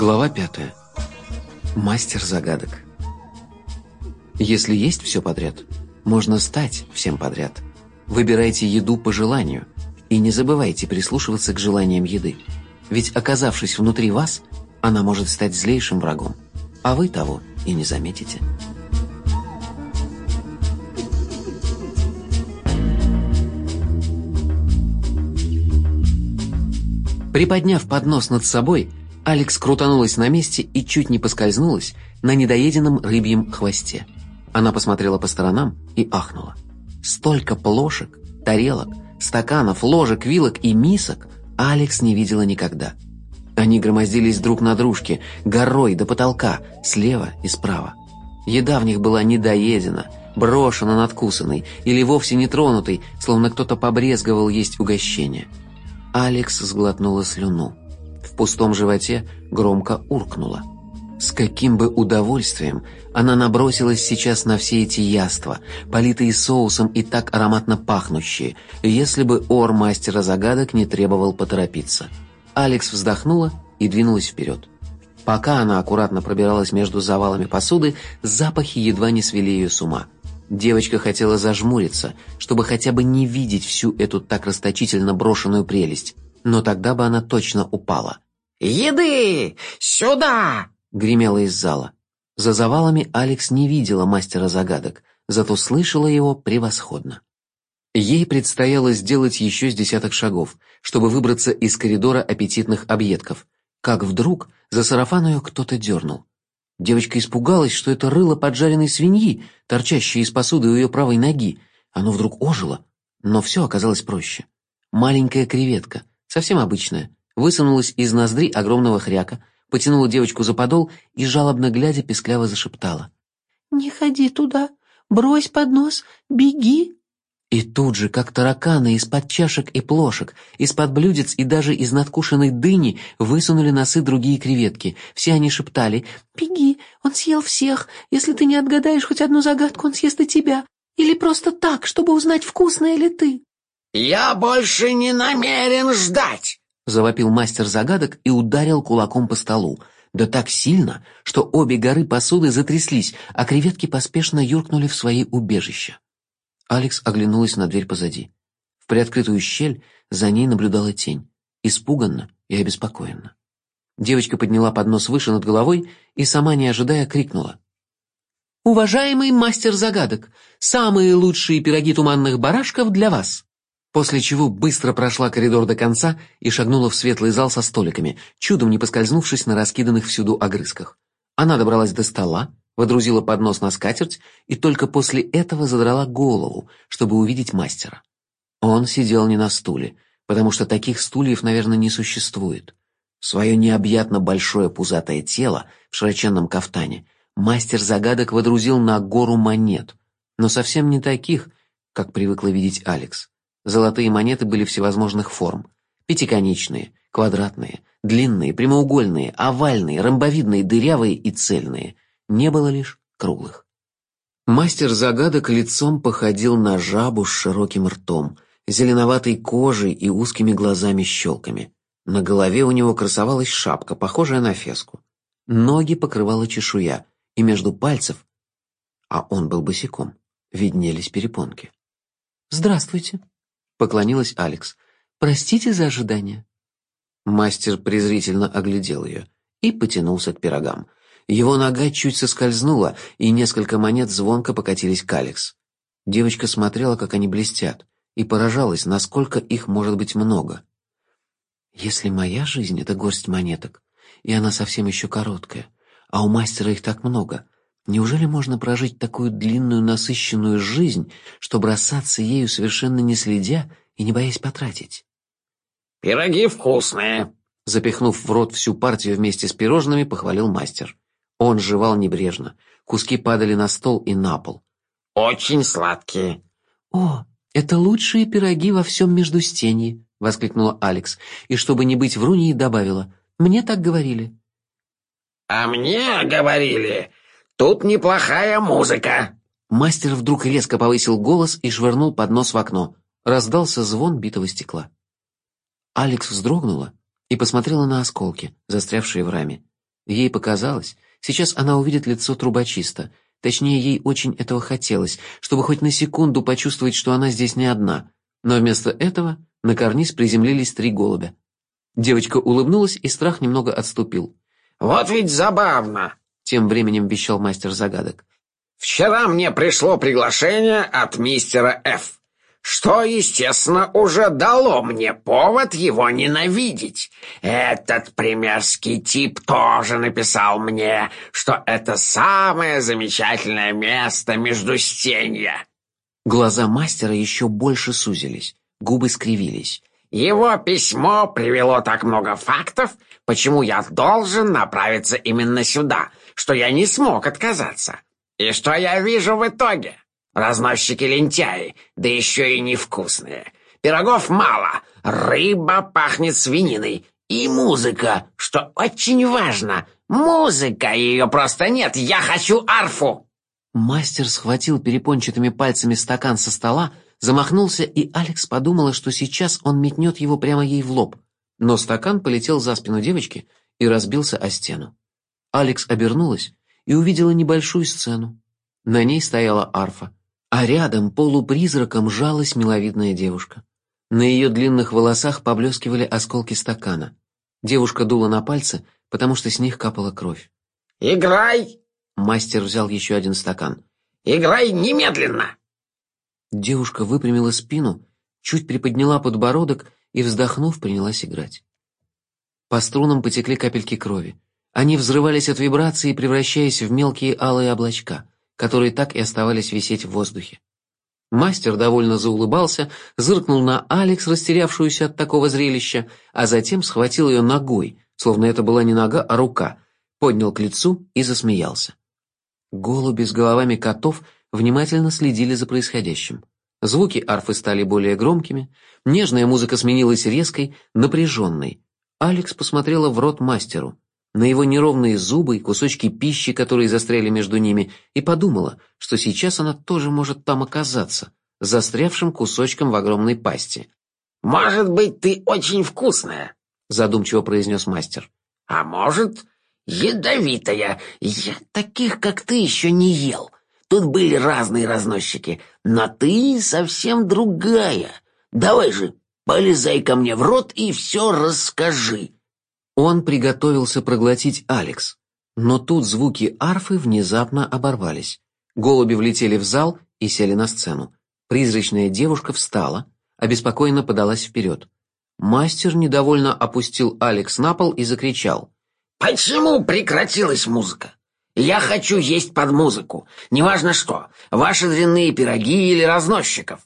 Глава пятая. Мастер загадок. Если есть все подряд, можно стать всем подряд. Выбирайте еду по желанию и не забывайте прислушиваться к желаниям еды. Ведь оказавшись внутри вас, она может стать злейшим врагом, а вы того и не заметите. Приподняв поднос над собой, Алекс крутанулась на месте и чуть не поскользнулась на недоеденном рыбьем хвосте. Она посмотрела по сторонам и ахнула. Столько плошек, тарелок, стаканов, ложек, вилок и мисок Алекс не видела никогда. Они громоздились друг на дружке, горой до потолка, слева и справа. Еда в них была недоедена, брошена надкусанной или вовсе не тронутой, словно кто-то побрезговал есть угощение. Алекс сглотнула слюну в пустом животе громко уркнула. С каким бы удовольствием она набросилась сейчас на все эти яства, политые соусом и так ароматно пахнущие, если бы ор мастера загадок не требовал поторопиться. Алекс вздохнула и двинулась вперед. Пока она аккуратно пробиралась между завалами посуды, запахи едва не свели ее с ума. Девочка хотела зажмуриться, чтобы хотя бы не видеть всю эту так расточительно брошенную прелесть, но тогда бы она точно упала. «Еды! Сюда!» — гремело из зала. За завалами Алекс не видела мастера загадок, зато слышала его превосходно. Ей предстояло сделать еще с десяток шагов, чтобы выбраться из коридора аппетитных объедков, как вдруг за сарафан ее кто-то дернул. Девочка испугалась, что это рыло поджаренной свиньи, торчащее из посуды у ее правой ноги. Оно вдруг ожило, но все оказалось проще. Маленькая креветка, совсем обычная, высунулась из ноздри огромного хряка, потянула девочку за подол и, жалобно глядя, пескляво зашептала. «Не ходи туда, брось поднос, беги!» И тут же, как тараканы, из-под чашек и плошек, из-под блюдец и даже из надкушенной дыни высунули носы другие креветки. Все они шептали «Беги, он съел всех. Если ты не отгадаешь хоть одну загадку, он съест и тебя. Или просто так, чтобы узнать, вкусная ли ты». «Я больше не намерен ждать!» — завопил мастер загадок и ударил кулаком по столу. Да так сильно, что обе горы посуды затряслись, а креветки поспешно юркнули в свои убежища. Алекс оглянулась на дверь позади. В приоткрытую щель за ней наблюдала тень, испуганно и обеспокоенно. Девочка подняла поднос выше над головой и, сама не ожидая, крикнула. «Уважаемый мастер загадок, самые лучшие пироги туманных барашков для вас!» После чего быстро прошла коридор до конца и шагнула в светлый зал со столиками, чудом не поскользнувшись на раскиданных всюду огрызках. Она добралась до стола, водрузила поднос на скатерть и только после этого задрала голову, чтобы увидеть мастера. Он сидел не на стуле, потому что таких стульев, наверное, не существует. Свое необъятно большое пузатое тело в широченном кафтане мастер загадок водрузил на гору монет, но совсем не таких, как привыкла видеть Алекс. Золотые монеты были всевозможных форм. Пятиконечные, квадратные, длинные, прямоугольные, овальные, ромбовидные, дырявые и цельные. Не было лишь круглых. Мастер загадок лицом походил на жабу с широким ртом, зеленоватой кожей и узкими глазами-щелками. На голове у него красовалась шапка, похожая на феску. Ноги покрывала чешуя, и между пальцев, а он был босиком, виднелись перепонки. «Здравствуйте», Поклонилась Алекс. «Простите за ожидание». Мастер презрительно оглядел ее и потянулся к пирогам. Его нога чуть соскользнула, и несколько монет звонко покатились к Алекс. Девочка смотрела, как они блестят, и поражалась, насколько их может быть много. «Если моя жизнь — это горсть монеток, и она совсем еще короткая, а у мастера их так много, Неужели можно прожить такую длинную насыщенную жизнь, что бросаться ею совершенно не следя и не боясь потратить? «Пироги вкусные!» Запихнув в рот всю партию вместе с пирожными, похвалил мастер. Он жевал небрежно. Куски падали на стол и на пол. «Очень сладкие!» «О, это лучшие пироги во всем Междустенье!» — воскликнула Алекс, и, чтобы не быть вруньей, добавила. «Мне так говорили». «А мне говорили, Тут неплохая музыка!» Мастер вдруг резко повысил голос и швырнул поднос в окно. Раздался звон битого стекла. Алекс вздрогнула и посмотрела на осколки, застрявшие в раме. Ей показалось, сейчас она увидит лицо трубочиста. Точнее, ей очень этого хотелось, чтобы хоть на секунду почувствовать, что она здесь не одна. Но вместо этого на карниз приземлились три голубя. Девочка улыбнулась, и страх немного отступил. «Вот ведь забавно!» — тем временем вещал мастер загадок. «Вчера мне пришло приглашение от мистера Ф что, естественно, уже дало мне повод его ненавидеть. Этот примерский тип тоже написал мне, что это самое замечательное место между стенья. Глаза мастера еще больше сузились, губы скривились. Его письмо привело так много фактов, почему я должен направиться именно сюда, что я не смог отказаться. И что я вижу в итоге? Разносчики-лентяи, да еще и невкусные. Пирогов мало, рыба пахнет свининой. И музыка, что очень важно. Музыка, ее просто нет, я хочу арфу!» Мастер схватил перепончатыми пальцами стакан со стола, замахнулся, и Алекс подумала, что сейчас он метнет его прямо ей в лоб. Но стакан полетел за спину девочки и разбился о стену. Алекс обернулась и увидела небольшую сцену. На ней стояла арфа а рядом полупризраком жалась миловидная девушка. На ее длинных волосах поблескивали осколки стакана. Девушка дула на пальцы, потому что с них капала кровь. «Играй!» Мастер взял еще один стакан. «Играй немедленно!» Девушка выпрямила спину, чуть приподняла подбородок и, вздохнув, принялась играть. По струнам потекли капельки крови. Они взрывались от вибрации, превращаясь в мелкие алые облачка которые так и оставались висеть в воздухе. Мастер довольно заулыбался, зыркнул на Алекс, растерявшуюся от такого зрелища, а затем схватил ее ногой, словно это была не нога, а рука, поднял к лицу и засмеялся. Голуби с головами котов внимательно следили за происходящим. Звуки арфы стали более громкими, нежная музыка сменилась резкой, напряженной. Алекс посмотрела в рот мастеру на его неровные зубы и кусочки пищи, которые застряли между ними, и подумала, что сейчас она тоже может там оказаться, застрявшим кусочком в огромной пасти. «Может быть, ты очень вкусная», — задумчиво произнес мастер. «А может, ядовитая. Я таких, как ты, еще не ел. Тут были разные разносчики, но ты совсем другая. Давай же, полезай ко мне в рот и все расскажи». Он приготовился проглотить Алекс, но тут звуки арфы внезапно оборвались. Голуби влетели в зал и сели на сцену. Призрачная девушка встала, обеспокоенно подалась вперед. Мастер недовольно опустил Алекс на пол и закричал. «Почему прекратилась музыка? Я хочу есть под музыку, неважно что, ваши дрянные пироги или разносчиков».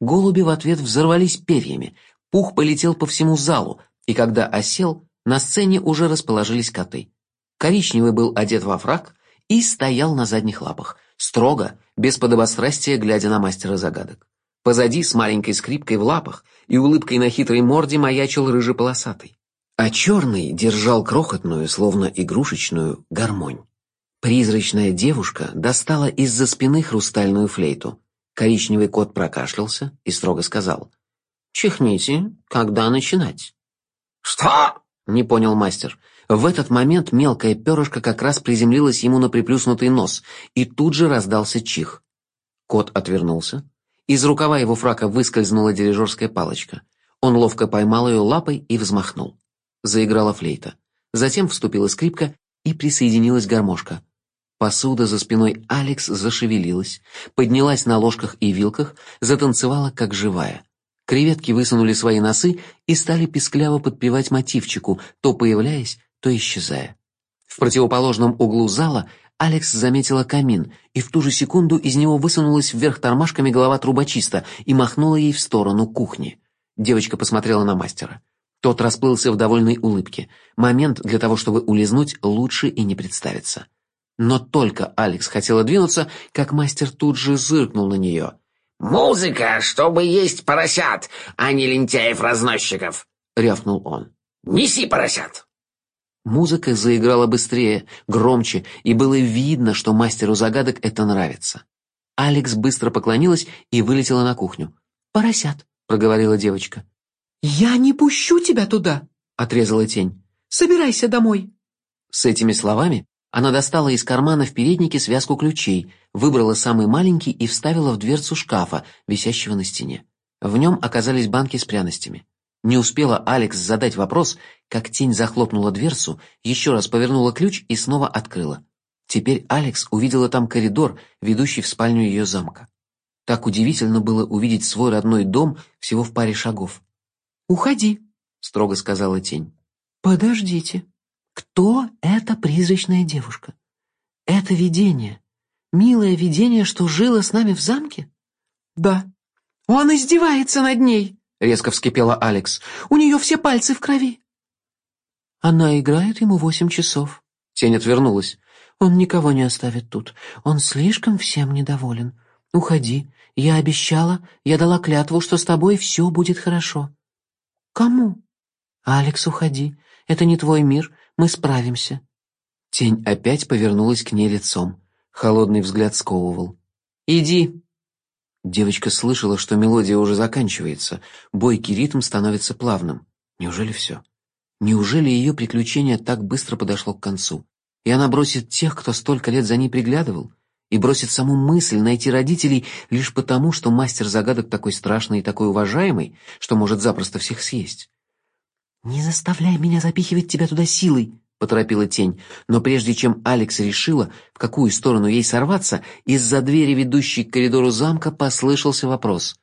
Голуби в ответ взорвались перьями, пух полетел по всему залу, и когда осел, на сцене уже расположились коты. Коричневый был одет во фрак и стоял на задних лапах, строго, без подобострастия, глядя на мастера загадок. Позади, с маленькой скрипкой в лапах и улыбкой на хитрой морде, маячил рыжий полосатый. А черный держал крохотную, словно игрушечную, гармонь. Призрачная девушка достала из-за спины хрустальную флейту. Коричневый кот прокашлялся и строго сказал. «Чихните, когда начинать?» «Что?» Не понял мастер. В этот момент мелкое перышко как раз приземлилось ему на приплюснутый нос, и тут же раздался чих. Кот отвернулся. Из рукава его фрака выскользнула дирижерская палочка. Он ловко поймал ее лапой и взмахнул. Заиграла флейта. Затем вступила скрипка и присоединилась гармошка. Посуда за спиной Алекс зашевелилась, поднялась на ложках и вилках, затанцевала как живая. Креветки высунули свои носы и стали пискляво подпевать мотивчику, то появляясь, то исчезая. В противоположном углу зала Алекс заметила камин, и в ту же секунду из него высунулась вверх тормашками голова трубочиста и махнула ей в сторону кухни. Девочка посмотрела на мастера. Тот расплылся в довольной улыбке. Момент для того, чтобы улизнуть, лучше и не представится. Но только Алекс хотела двинуться, как мастер тут же зыркнул на нее. «Музыка, чтобы есть поросят, а не лентяев-разносчиков!» — рявкнул он. «Неси поросят!» Музыка заиграла быстрее, громче, и было видно, что мастеру загадок это нравится. Алекс быстро поклонилась и вылетела на кухню. «Поросят», — проговорила девочка. «Я не пущу тебя туда», — отрезала тень. «Собирайся домой». С этими словами она достала из кармана в переднике связку ключей, выбрала самый маленький и вставила в дверцу шкафа, висящего на стене. В нем оказались банки с пряностями. Не успела Алекс задать вопрос, как тень захлопнула дверцу, еще раз повернула ключ и снова открыла. Теперь Алекс увидела там коридор, ведущий в спальню ее замка. Так удивительно было увидеть свой родной дом всего в паре шагов. «Уходи», — строго сказала тень. «Подождите. Кто эта призрачная девушка? Это видение. Милое видение, что жило с нами в замке?» «Да. Он издевается над ней», — резко вскипела Алекс. «У нее все пальцы в крови». «Она играет ему восемь часов». Тень отвернулась. «Он никого не оставит тут. Он слишком всем недоволен. Уходи. Я обещала, я дала клятву, что с тобой все будет хорошо». «Кому?» «Алекс, уходи. Это не твой мир. Мы справимся». Тень опять повернулась к ней лицом. Холодный взгляд сковывал. «Иди!» Девочка слышала, что мелодия уже заканчивается, бойкий ритм становится плавным. Неужели все? Неужели ее приключение так быстро подошло к концу? И она бросит тех, кто столько лет за ней приглядывал? И бросит саму мысль найти родителей лишь потому, что мастер загадок такой страшный и такой уважаемый, что может запросто всех съесть? «Не заставляй меня запихивать тебя туда силой», — поторопила тень, но прежде чем Алекс решила, в какую сторону ей сорваться, из-за двери, ведущей к коридору замка, послышался вопрос.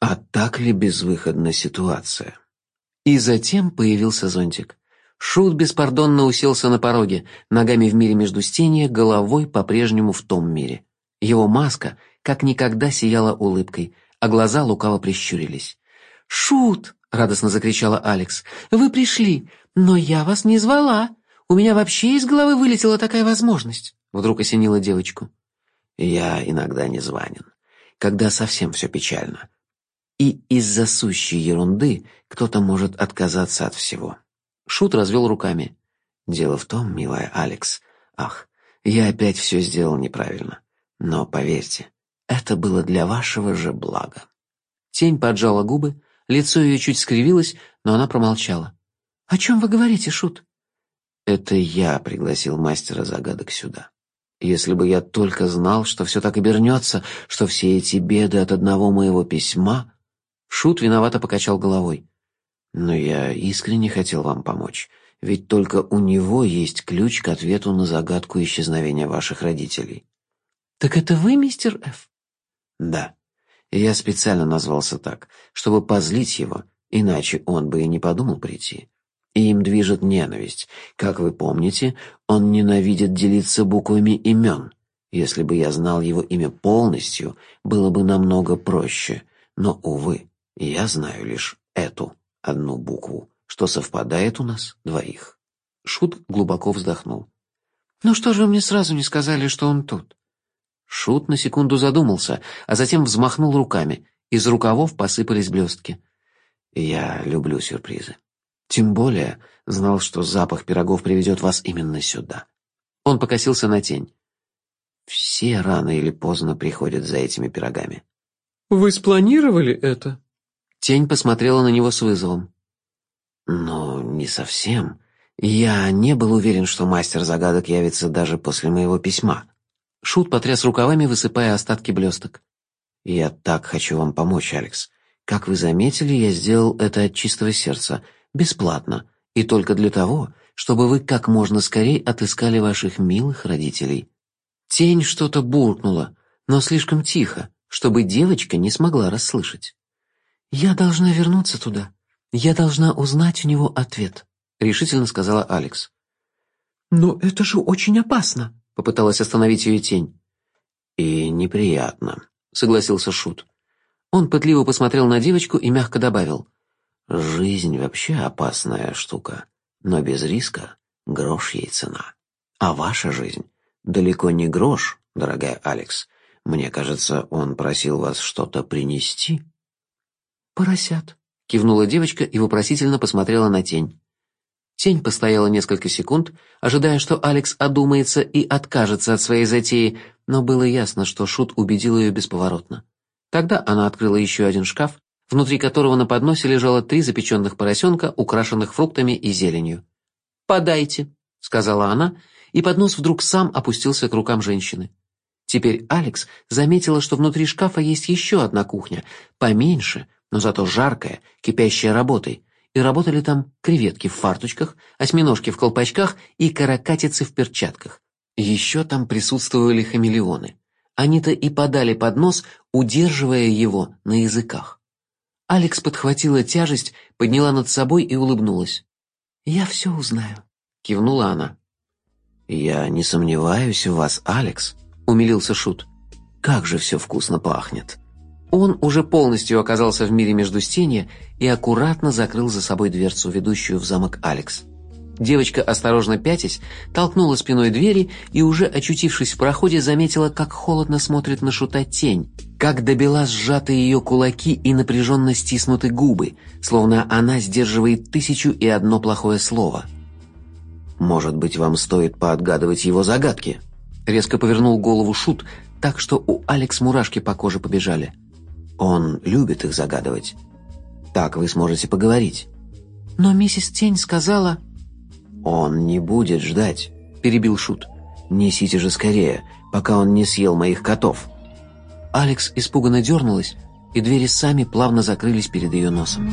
«А так ли безвыходна ситуация?» И затем появился зонтик. Шут беспардонно уселся на пороге, ногами в мире между стенья, головой по-прежнему в том мире. Его маска как никогда сияла улыбкой, а глаза лукаво прищурились. «Шут!» — радостно закричала Алекс. «Вы пришли, но я вас не звала!» У меня вообще из головы вылетела такая возможность. Вдруг осенила девочку. Я иногда не званен, когда совсем все печально. И из-за сущей ерунды кто-то может отказаться от всего. Шут развел руками. Дело в том, милая Алекс, ах, я опять все сделал неправильно. Но поверьте, это было для вашего же блага. Тень поджала губы, лицо ее чуть скривилось, но она промолчала. «О чем вы говорите, Шут?» Это я пригласил мастера загадок сюда. Если бы я только знал, что все так обернется, что все эти беды от одного моего письма... Шут виновато покачал головой. Но я искренне хотел вам помочь, ведь только у него есть ключ к ответу на загадку исчезновения ваших родителей. Так это вы, мистер Ф? Да. И я специально назвался так, чтобы позлить его, иначе он бы и не подумал прийти. Им движет ненависть. Как вы помните, он ненавидит делиться буквами имен. Если бы я знал его имя полностью, было бы намного проще. Но, увы, я знаю лишь эту одну букву, что совпадает у нас двоих. Шут глубоко вздохнул. «Ну что же вы мне сразу не сказали, что он тут?» Шут на секунду задумался, а затем взмахнул руками. Из рукавов посыпались блестки. «Я люблю сюрпризы. Тем более знал, что запах пирогов приведет вас именно сюда. Он покосился на тень. Все рано или поздно приходят за этими пирогами. «Вы спланировали это?» Тень посмотрела на него с вызовом. «Но не совсем. Я не был уверен, что мастер загадок явится даже после моего письма». Шут потряс рукавами, высыпая остатки блесток. «Я так хочу вам помочь, Алекс. Как вы заметили, я сделал это от чистого сердца бесплатно, и только для того, чтобы вы как можно скорее отыскали ваших милых родителей. Тень что-то буркнула, но слишком тихо, чтобы девочка не смогла расслышать. «Я должна вернуться туда. Я должна узнать у него ответ», — решительно сказала Алекс. «Но это же очень опасно», — попыталась остановить ее тень. «И неприятно», — согласился Шут. Он пытливо посмотрел на девочку и мягко добавил. Жизнь вообще опасная штука, но без риска грош ей цена. А ваша жизнь далеко не грош, дорогая Алекс. Мне кажется, он просил вас что-то принести. Поросят, кивнула девочка и вопросительно посмотрела на тень. Тень постояла несколько секунд, ожидая, что Алекс одумается и откажется от своей затеи, но было ясно, что шут убедил ее бесповоротно. Тогда она открыла еще один шкаф внутри которого на подносе лежало три запеченных поросенка, украшенных фруктами и зеленью. «Подайте», сказала она, и поднос вдруг сам опустился к рукам женщины. Теперь Алекс заметила, что внутри шкафа есть еще одна кухня, поменьше, но зато жаркая, кипящая работой, и работали там креветки в фарточках, осьминожки в колпачках и каракатицы в перчатках. Еще там присутствовали хамелеоны. Они-то и подали поднос, удерживая его на языках. Алекс подхватила тяжесть, подняла над собой и улыбнулась. «Я все узнаю», — кивнула она. «Я не сомневаюсь в вас, Алекс», — умилился Шут. «Как же все вкусно пахнет!» Он уже полностью оказался в мире Междустенья и аккуратно закрыл за собой дверцу, ведущую в замок Алекс. Девочка, осторожно пятясь, толкнула спиной двери и, уже очутившись в проходе, заметила, как холодно смотрит на Шута тень, как добела сжаты ее кулаки и напряженно стиснуты губы, словно она сдерживает тысячу и одно плохое слово. «Может быть, вам стоит поотгадывать его загадки?» Резко повернул голову Шут, так что у Алекс мурашки по коже побежали. Он любит их загадывать. Так вы сможете поговорить. Но миссис Тень сказала... Он не будет ждать, перебил Шут. Несите же скорее, пока он не съел моих котов. Алекс испуганно дернулась, и двери сами плавно закрылись перед ее носом.